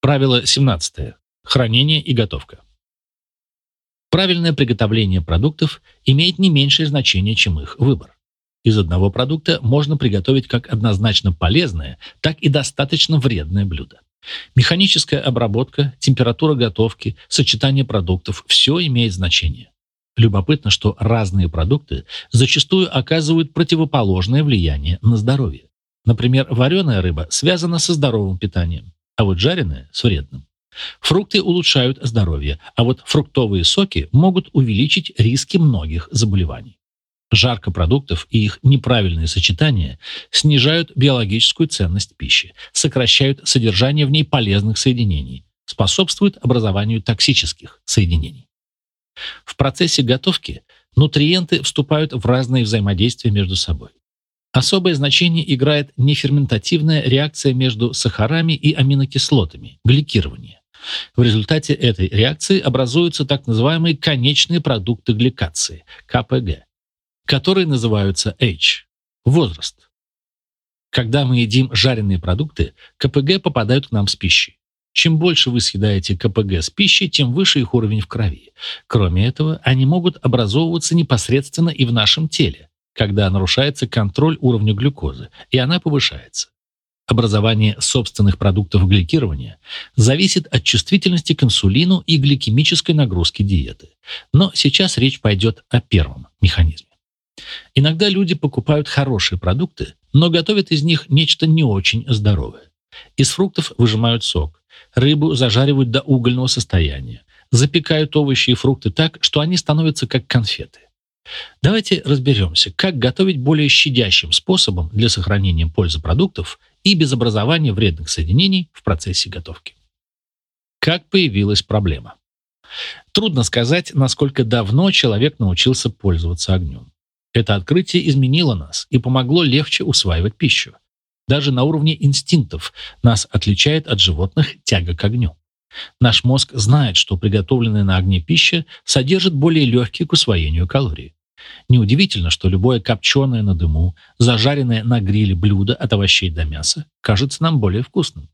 Правило 17. Хранение и готовка. Правильное приготовление продуктов имеет не меньшее значение, чем их выбор. Из одного продукта можно приготовить как однозначно полезное, так и достаточно вредное блюдо. Механическая обработка, температура готовки, сочетание продуктов – все имеет значение. Любопытно, что разные продукты зачастую оказывают противоположное влияние на здоровье. Например, вареная рыба связана со здоровым питанием, а вот жареная – с вредным. Фрукты улучшают здоровье, а вот фруктовые соки могут увеличить риски многих заболеваний. Жарко продуктов и их неправильное сочетание снижают биологическую ценность пищи, сокращают содержание в ней полезных соединений, способствуют образованию токсических соединений. В процессе готовки нутриенты вступают в разные взаимодействия между собой. Особое значение играет неферментативная реакция между сахарами и аминокислотами – гликирование. В результате этой реакции образуются так называемые конечные продукты гликации – КПГ, которые называются H – возраст. Когда мы едим жареные продукты, КПГ попадают к нам с пищей. Чем больше вы съедаете КПГ с пищей, тем выше их уровень в крови. Кроме этого, они могут образовываться непосредственно и в нашем теле, когда нарушается контроль уровня глюкозы, и она повышается. Образование собственных продуктов гликирования зависит от чувствительности к инсулину и гликемической нагрузки диеты. Но сейчас речь пойдет о первом механизме. Иногда люди покупают хорошие продукты, но готовят из них нечто не очень здоровое. Из фруктов выжимают сок, рыбу зажаривают до угольного состояния, запекают овощи и фрукты так, что они становятся как конфеты. Давайте разберемся, как готовить более щадящим способом для сохранения пользы продуктов и без образования вредных соединений в процессе готовки. Как появилась проблема? Трудно сказать, насколько давно человек научился пользоваться огнем. Это открытие изменило нас и помогло легче усваивать пищу. Даже на уровне инстинктов нас отличает от животных тяга к огню. Наш мозг знает, что приготовленная на огне пища содержит более легкие к усвоению калории. Неудивительно, что любое копченое на дыму, зажаренное на гриле блюдо от овощей до мяса кажется нам более вкусным.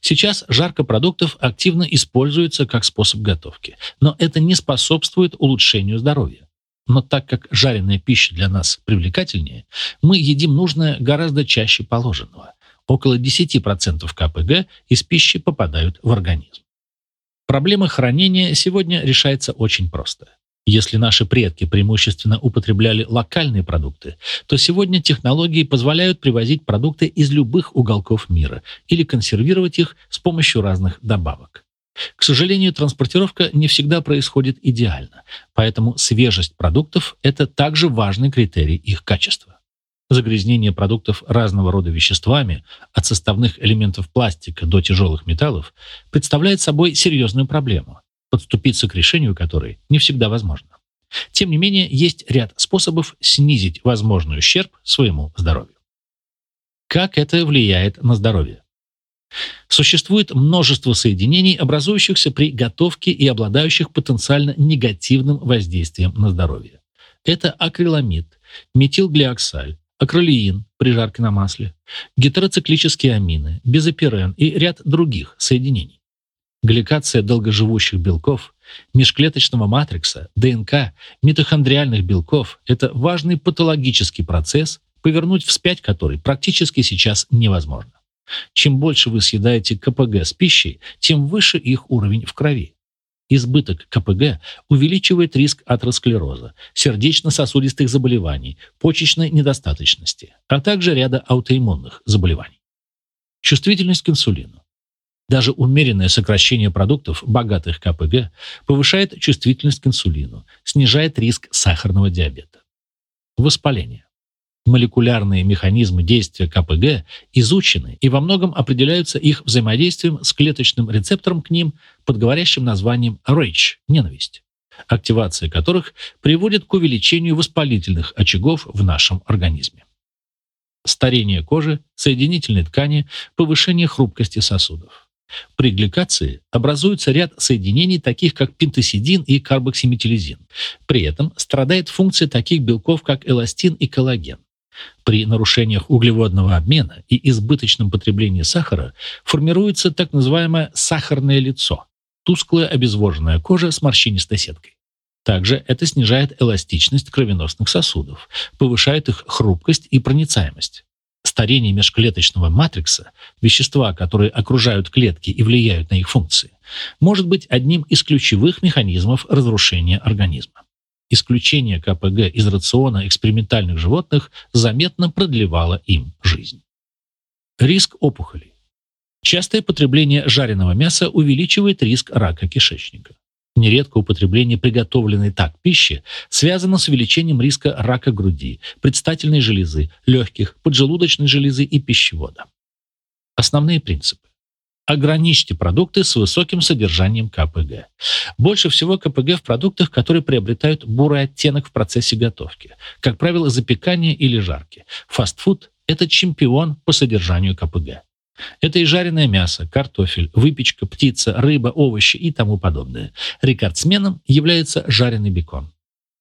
Сейчас жарка продуктов активно используется как способ готовки, но это не способствует улучшению здоровья. Но так как жареная пища для нас привлекательнее, мы едим нужное гораздо чаще положенного. Около 10% КПГ из пищи попадают в организм. Проблема хранения сегодня решается очень просто. Если наши предки преимущественно употребляли локальные продукты, то сегодня технологии позволяют привозить продукты из любых уголков мира или консервировать их с помощью разных добавок. К сожалению, транспортировка не всегда происходит идеально, поэтому свежесть продуктов – это также важный критерий их качества. Загрязнение продуктов разного рода веществами, от составных элементов пластика до тяжелых металлов, представляет собой серьезную проблему, подступиться к решению которой не всегда возможно. Тем не менее, есть ряд способов снизить возможный ущерб своему здоровью. Как это влияет на здоровье? Существует множество соединений, образующихся при готовке и обладающих потенциально негативным воздействием на здоровье. Это акриламид, метилглиоксаль, акролеин при жарке на масле, гетероциклические амины, безоперен и ряд других соединений. Гликация долгоживущих белков, межклеточного матрикса, ДНК, митохондриальных белков – это важный патологический процесс, повернуть вспять который практически сейчас невозможно. Чем больше вы съедаете КПГ с пищей, тем выше их уровень в крови. Избыток КПГ увеличивает риск атеросклероза, сердечно-сосудистых заболеваний, почечной недостаточности, а также ряда аутоиммунных заболеваний. Чувствительность к инсулину. Даже умеренное сокращение продуктов, богатых КПГ, повышает чувствительность к инсулину, снижает риск сахарного диабета. Воспаление. Молекулярные механизмы действия КПГ изучены и во многом определяются их взаимодействием с клеточным рецептором к ним под говорящим названием RAGE – ненависть, активация которых приводит к увеличению воспалительных очагов в нашем организме. Старение кожи, соединительной ткани, повышение хрупкости сосудов. При гликации образуется ряд соединений, таких как пентосидин и карбоксиметилизин. При этом страдает функция таких белков, как эластин и коллаген. При нарушениях углеводного обмена и избыточном потреблении сахара формируется так называемое сахарное лицо – тусклая обезвоженная кожа с морщинистой сеткой. Также это снижает эластичность кровеносных сосудов, повышает их хрупкость и проницаемость. Старение межклеточного матрикса, вещества, которые окружают клетки и влияют на их функции, может быть одним из ключевых механизмов разрушения организма. Исключение КПГ из рациона экспериментальных животных заметно продлевало им жизнь. Риск опухолей. Частое потребление жареного мяса увеличивает риск рака кишечника. Нередко употребление приготовленной так пищи связано с увеличением риска рака груди, предстательной железы, легких, поджелудочной железы и пищевода. Основные принципы. Ограничьте продукты с высоким содержанием КПГ. Больше всего КПГ в продуктах, которые приобретают бурый оттенок в процессе готовки. Как правило, запекание или жарки. Фастфуд – это чемпион по содержанию КПГ. Это и жареное мясо, картофель, выпечка, птица, рыба, овощи и тому подобное. Рекордсменом является жареный бекон.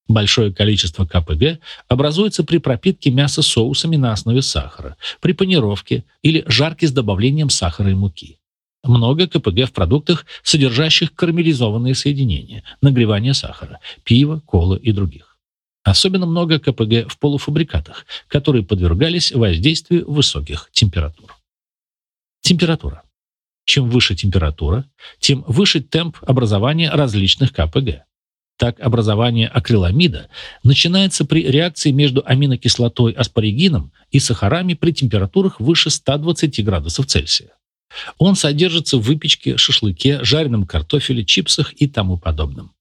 Большое количество КПГ образуется при пропитке мяса соусами на основе сахара, при панировке или жарке с добавлением сахара и муки. Много КПГ в продуктах, содержащих карамелизованные соединения, нагревание сахара, пива, колы и других. Особенно много КПГ в полуфабрикатах, которые подвергались воздействию высоких температур. Температура. Чем выше температура, тем выше темп образования различных КПГ. Так, образование акриламида начинается при реакции между аминокислотой аспаригином и сахарами при температурах выше 120 градусов Цельсия. Он содержится в выпечке, шашлыке, жареном картофеле, чипсах и тому подобном.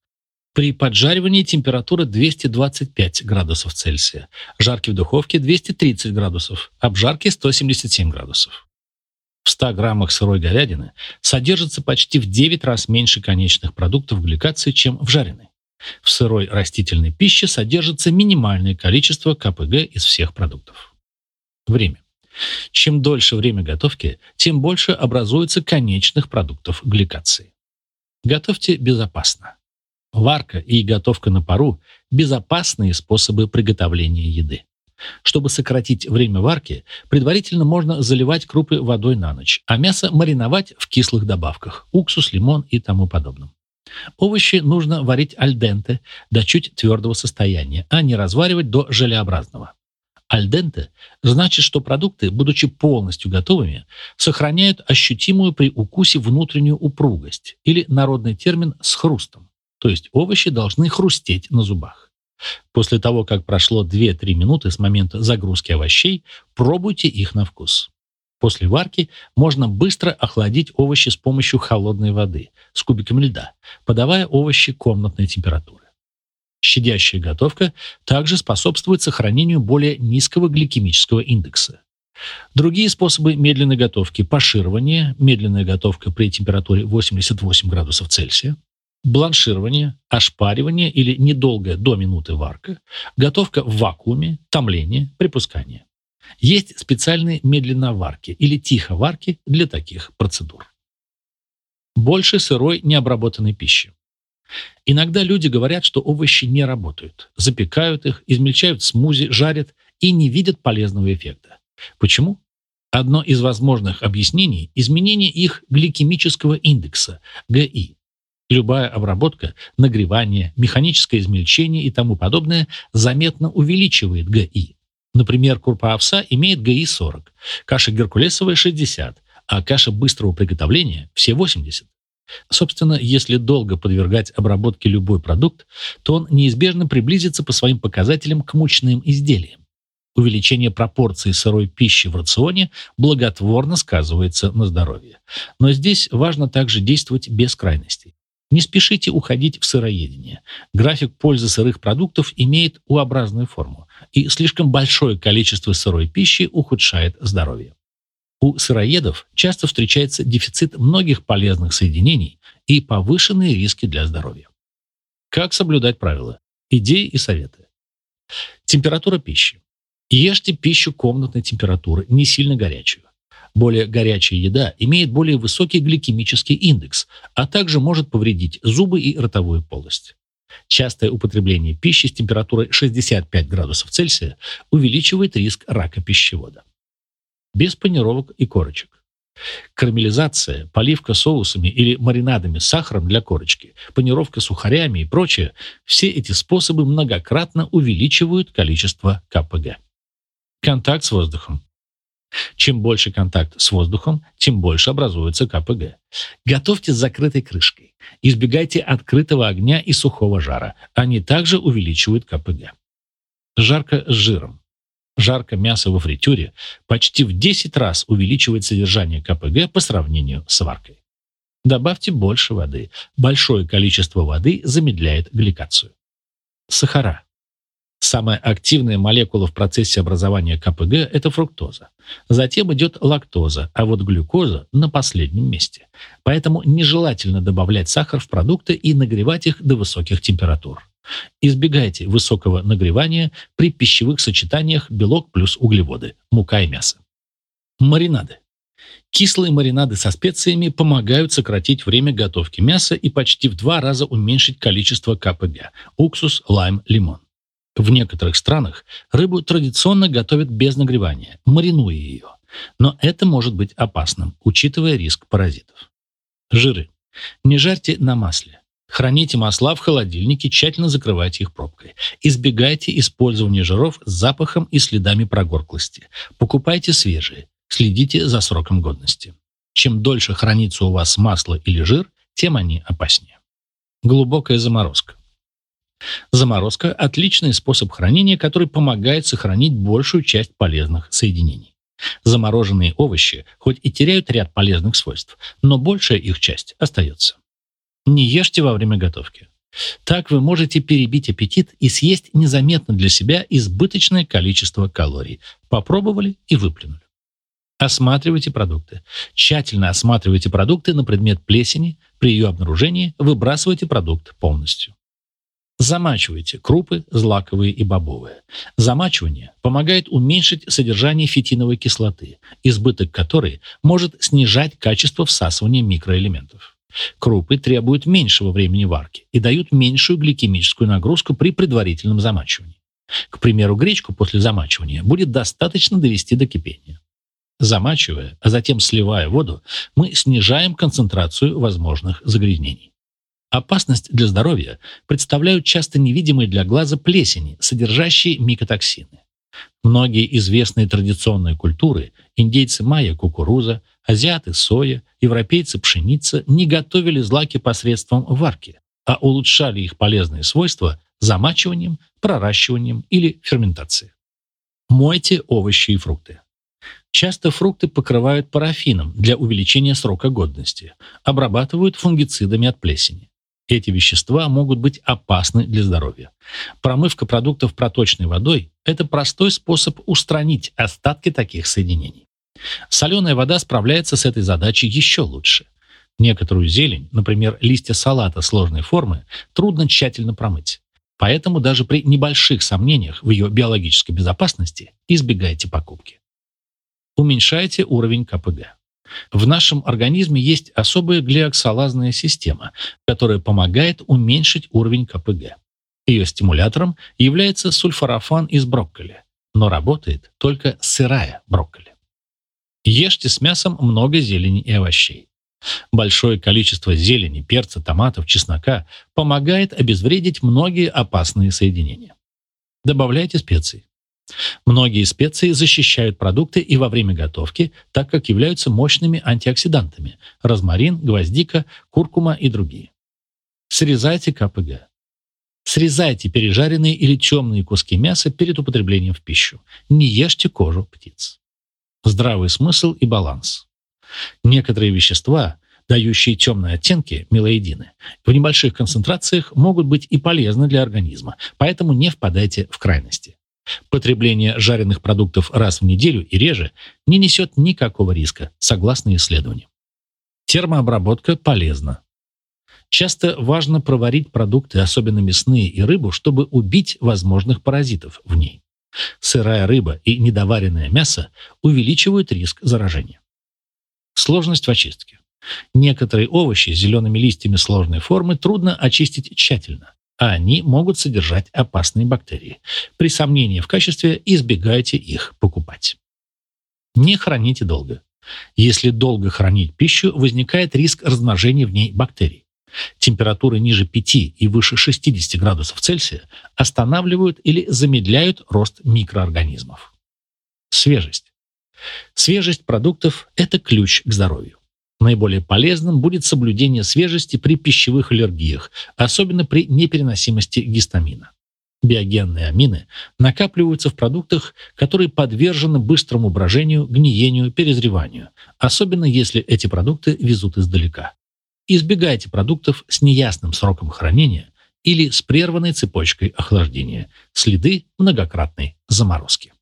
При поджаривании температура 225 градусов Цельсия, жарки в духовке 230 градусов, обжарки 177 градусов. В 100 граммах сырой говядины содержится почти в 9 раз меньше конечных продуктов гликации, чем в жареной. В сырой растительной пище содержится минимальное количество КПГ из всех продуктов. Время. Чем дольше время готовки, тем больше образуется конечных продуктов гликации. Готовьте безопасно. Варка и готовка на пару – безопасные способы приготовления еды. Чтобы сократить время варки, предварительно можно заливать крупы водой на ночь, а мясо мариновать в кислых добавках – уксус, лимон и тому подобном. Овощи нужно варить альденте до чуть твердого состояния, а не разваривать до желеобразного. Альденте значит, что продукты, будучи полностью готовыми, сохраняют ощутимую при укусе внутреннюю упругость или народный термин «с хрустом», то есть овощи должны хрустеть на зубах. После того, как прошло 2-3 минуты с момента загрузки овощей, пробуйте их на вкус. После варки можно быстро охладить овощи с помощью холодной воды с кубиками льда, подавая овощи комнатной температуры. Щадящая готовка также способствует сохранению более низкого гликемического индекса. Другие способы медленной готовки – паширование, медленная готовка при температуре 88 градусов Цельсия, бланширование, ошпаривание или недолгая до минуты варка, готовка в вакууме, томление, припускание. Есть специальные медленноварки или тиховарки для таких процедур. Больше сырой необработанной пищи. Иногда люди говорят, что овощи не работают, запекают их, измельчают смузи, жарят и не видят полезного эффекта. Почему? Одно из возможных объяснений – изменение их гликемического индекса, ГИ. Любая обработка, нагревание, механическое измельчение и тому подобное заметно увеличивает ГИ. Например, курпа овса имеет ГИ 40, каша геркулесовая 60, а каша быстрого приготовления все 80. Собственно, если долго подвергать обработке любой продукт, то он неизбежно приблизится по своим показателям к мучным изделиям. Увеличение пропорции сырой пищи в рационе благотворно сказывается на здоровье. Но здесь важно также действовать без крайностей. Не спешите уходить в сыроедение. График пользы сырых продуктов имеет U-образную форму, и слишком большое количество сырой пищи ухудшает здоровье. У сыроедов часто встречается дефицит многих полезных соединений и повышенные риски для здоровья. Как соблюдать правила? Идеи и советы. Температура пищи. Ешьте пищу комнатной температуры, не сильно горячую. Более горячая еда имеет более высокий гликемический индекс, а также может повредить зубы и ротовую полость. Частое употребление пищи с температурой 65 градусов Цельсия увеличивает риск рака пищевода. Без панировок и корочек. Карамелизация, поливка соусами или маринадами с сахаром для корочки, панировка сухарями и прочее – все эти способы многократно увеличивают количество КПГ. Контакт с воздухом. Чем больше контакт с воздухом, тем больше образуется КПГ. Готовьте с закрытой крышкой. Избегайте открытого огня и сухого жара. Они также увеличивают КПГ. Жарко с жиром. Жарко мясо во фритюре почти в 10 раз увеличивает содержание КПГ по сравнению с варкой. Добавьте больше воды. Большое количество воды замедляет гликацию. Сахара. Самая активная молекула в процессе образования КПГ – это фруктоза. Затем идет лактоза, а вот глюкоза на последнем месте. Поэтому нежелательно добавлять сахар в продукты и нагревать их до высоких температур. Избегайте высокого нагревания при пищевых сочетаниях белок плюс углеводы, мука и мясо. Маринады. Кислые маринады со специями помогают сократить время готовки мяса и почти в два раза уменьшить количество КПГ – уксус, лайм, лимон. В некоторых странах рыбу традиционно готовят без нагревания, маринуя ее. Но это может быть опасным, учитывая риск паразитов. Жиры. Не жарьте на масле. Храните масла в холодильнике, тщательно закрывайте их пробкой. Избегайте использования жиров с запахом и следами прогорклости. Покупайте свежие. Следите за сроком годности. Чем дольше хранится у вас масло или жир, тем они опаснее. Глубокая заморозка. Заморозка – отличный способ хранения, который помогает сохранить большую часть полезных соединений. Замороженные овощи хоть и теряют ряд полезных свойств, но большая их часть остается. Не ешьте во время готовки. Так вы можете перебить аппетит и съесть незаметно для себя избыточное количество калорий. Попробовали и выплюнули. Осматривайте продукты. Тщательно осматривайте продукты на предмет плесени. При ее обнаружении выбрасывайте продукт полностью. Замачивайте крупы, злаковые и бобовые. Замачивание помогает уменьшить содержание фитиновой кислоты, избыток которой может снижать качество всасывания микроэлементов. Крупы требуют меньшего времени варки и дают меньшую гликемическую нагрузку при предварительном замачивании. К примеру, гречку после замачивания будет достаточно довести до кипения. Замачивая, а затем сливая воду, мы снижаем концентрацию возможных загрязнений. Опасность для здоровья представляют часто невидимые для глаза плесени, содержащие микотоксины. Многие известные традиционные культуры – индейцы майя – кукуруза, азиаты – соя, европейцы – пшеница – не готовили злаки посредством варки, а улучшали их полезные свойства замачиванием, проращиванием или ферментацией. Мойте овощи и фрукты. Часто фрукты покрывают парафином для увеличения срока годности, обрабатывают фунгицидами от плесени. Эти вещества могут быть опасны для здоровья. Промывка продуктов проточной водой – это простой способ устранить остатки таких соединений. Соленая вода справляется с этой задачей еще лучше. Некоторую зелень, например, листья салата сложной формы, трудно тщательно промыть. Поэтому даже при небольших сомнениях в ее биологической безопасности избегайте покупки. Уменьшайте уровень КПГ. В нашем организме есть особая глиоксалазная система, которая помогает уменьшить уровень КПГ. Ее стимулятором является сульфорафан из брокколи, но работает только сырая брокколи. Ешьте с мясом много зелени и овощей. Большое количество зелени, перца, томатов, чеснока помогает обезвредить многие опасные соединения. Добавляйте специи. Многие специи защищают продукты и во время готовки, так как являются мощными антиоксидантами – розмарин, гвоздика, куркума и другие. Срезайте КПГ. Срезайте пережаренные или темные куски мяса перед употреблением в пищу. Не ешьте кожу птиц. Здравый смысл и баланс. Некоторые вещества, дающие темные оттенки, мелоидины, в небольших концентрациях могут быть и полезны для организма, поэтому не впадайте в крайности. Потребление жареных продуктов раз в неделю и реже не несет никакого риска, согласно исследованиям. Термообработка полезна. Часто важно проварить продукты, особенно мясные и рыбу, чтобы убить возможных паразитов в ней. Сырая рыба и недоваренное мясо увеличивают риск заражения. Сложность в очистке. Некоторые овощи с зелеными листьями сложной формы трудно очистить тщательно. Они могут содержать опасные бактерии. При сомнении в качестве избегайте их покупать. Не храните долго. Если долго хранить пищу, возникает риск размножения в ней бактерий. Температуры ниже 5 и выше 60 градусов Цельсия останавливают или замедляют рост микроорганизмов. Свежесть. Свежесть продуктов – это ключ к здоровью. Наиболее полезным будет соблюдение свежести при пищевых аллергиях, особенно при непереносимости гистамина. Биогенные амины накапливаются в продуктах, которые подвержены быстрому брожению, гниению, перезреванию, особенно если эти продукты везут издалека. Избегайте продуктов с неясным сроком хранения или с прерванной цепочкой охлаждения. Следы многократной заморозки.